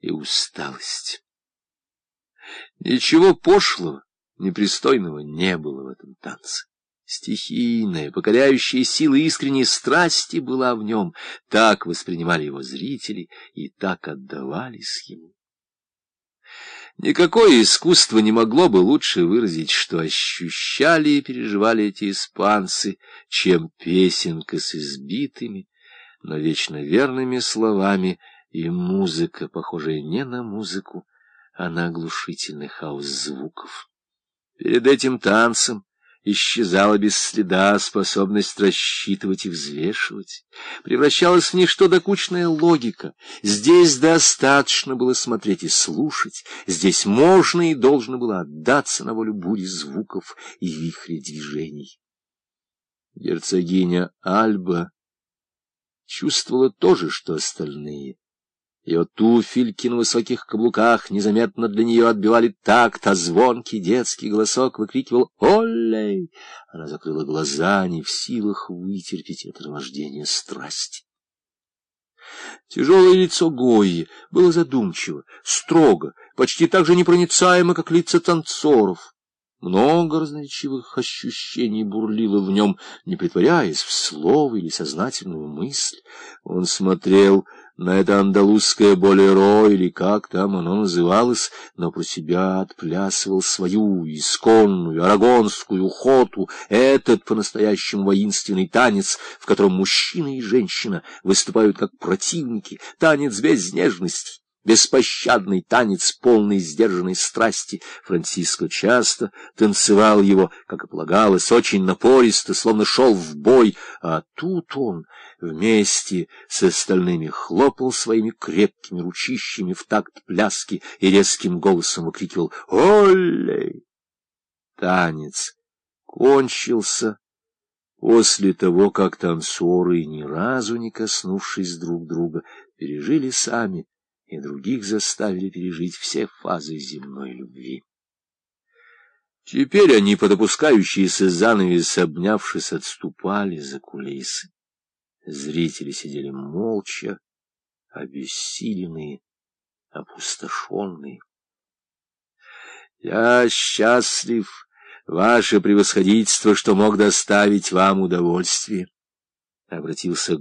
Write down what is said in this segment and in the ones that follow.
и усталость. Ничего пошлого, непристойного не было в этом танце. Стихийная, покоряющая силы искренней страсти была в нем. Так воспринимали его зрители и так отдавались ему. Никакое искусство не могло бы лучше выразить, что ощущали и переживали эти испанцы, чем песенка с избитыми, но вечно верными словами и музыка, похожая не на музыку, а на оглушительный хаос звуков. Перед этим танцем исчезала без следа способность рассчитывать и взвешивать. Превращалась в ничто докучная логика. Здесь достаточно было смотреть и слушать. Здесь можно и должно было отдаться на волю бури звуков и вихре движений. Герцогиня Альба чувствовала то же, что остальные. Ее туфельки на высоких каблуках незаметно для нее отбивали такт, а звонкий детский голосок выкрикивал «Олей!». Она закрыла глаза, не в силах вытерпеть это наваждение страсти. Тяжелое лицо Гои было задумчиво, строго, почти так же непроницаемо, как лица танцоров. Много разноречивых ощущений бурлило в нем, не притворяясь в слово или сознательную мысль. Он смотрел на это андалузское болеро, или как там оно называлось, но про себя отплясывал свою исконную арагонскую хоту, этот по-настоящему воинственный танец, в котором мужчина и женщина выступают как противники, танец без нежности. Беспощадный танец, полный сдержанной страсти. Франциско часто танцевал его, как и полагалось, очень напористо, словно шел в бой, а тут он вместе с остальными хлопал своими крепкими ручищами в такт пляски и резким голосом выкрикивал «Олей!». Танец кончился после того, как танцоры, ни разу не коснувшись друг друга, пережили сами и других заставили пережить все фазы земной любви. Теперь они, под опускающиеся занавес, обнявшись, отступали за кулисы. Зрители сидели молча, обессиленные, опустошенные. «Я счастлив, ваше превосходительство, что мог доставить вам удовольствие», — обратился к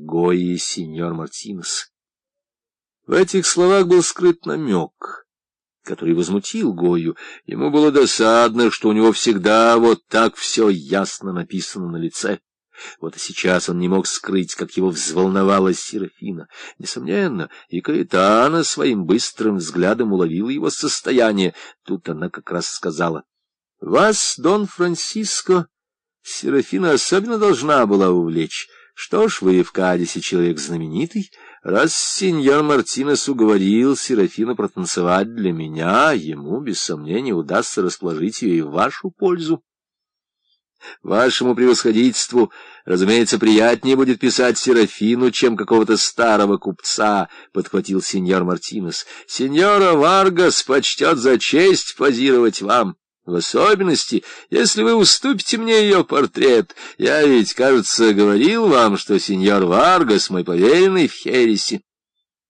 сеньор Мартинес. В этих словах был скрыт намек, который возмутил Гою. Ему было досадно, что у него всегда вот так все ясно написано на лице. Вот и сейчас он не мог скрыть, как его взволновала Серафина. Несомненно, и Каэтана своим быстрым взглядом уловила его состояние. Тут она как раз сказала, — Вас, Дон Франциско, Серафина особенно должна была увлечь. Что ж, вы в Кадисе человек знаменитый, — Раз сеньор Мартинес уговорил Серафину протанцевать для меня, ему, без сомнения, удастся расположить ее и в вашу пользу. Вашему превосходительству, разумеется, приятнее будет писать Серафину, чем какого-то старого купца, — подхватил сеньор Мартинес. Сеньора Варгас почтет за честь позировать вам. В особенности, если вы уступите мне ее портрет. Я ведь, кажется, говорил вам, что сеньор Варгас мой поверенный в Хересе.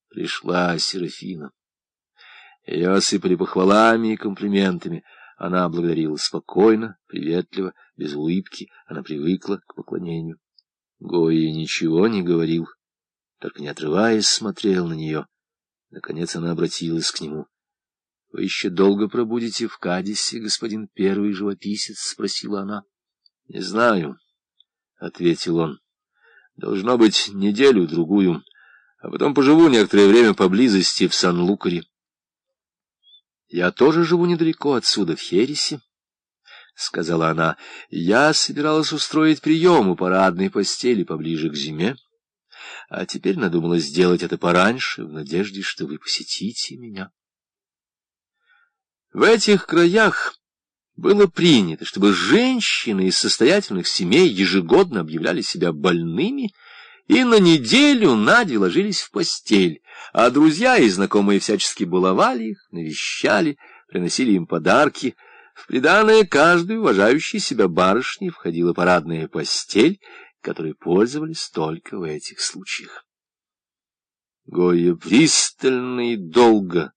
Пришла Серафина. Ее осыпали похвалами и комплиментами. Она благодарила спокойно, приветливо, без улыбки. Она привыкла к поклонению. Гоя ничего не говорил, только не отрываясь смотрел на нее. Наконец она обратилась к нему. — Вы еще долго пробудете в Кадисе, господин первый живописец? — спросила она. — Не знаю, — ответил он. — Должно быть неделю, другую, а потом поживу некоторое время поблизости в Сан-Лукаре. — Я тоже живу недалеко отсюда, в Хересе, — сказала она. — Я собиралась устроить прием у парадной постели поближе к зиме, а теперь надумала сделать это пораньше, в надежде, что вы посетите меня. В этих краях было принято, чтобы женщины из состоятельных семей ежегодно объявляли себя больными и на неделю на две ложились в постель, а друзья и знакомые всячески баловали их, навещали, приносили им подарки. В приданное каждой уважающей себя барышни входила парадная постель, которой пользовались только в этих случаях. Гоя пристально и долго